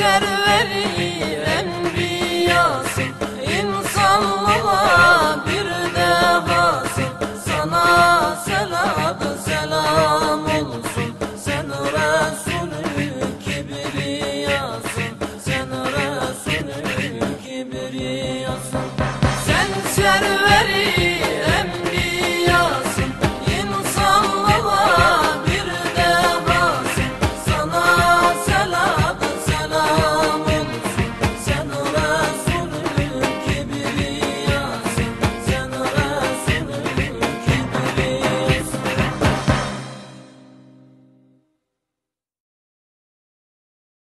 serveri enbiyası insanlığa bir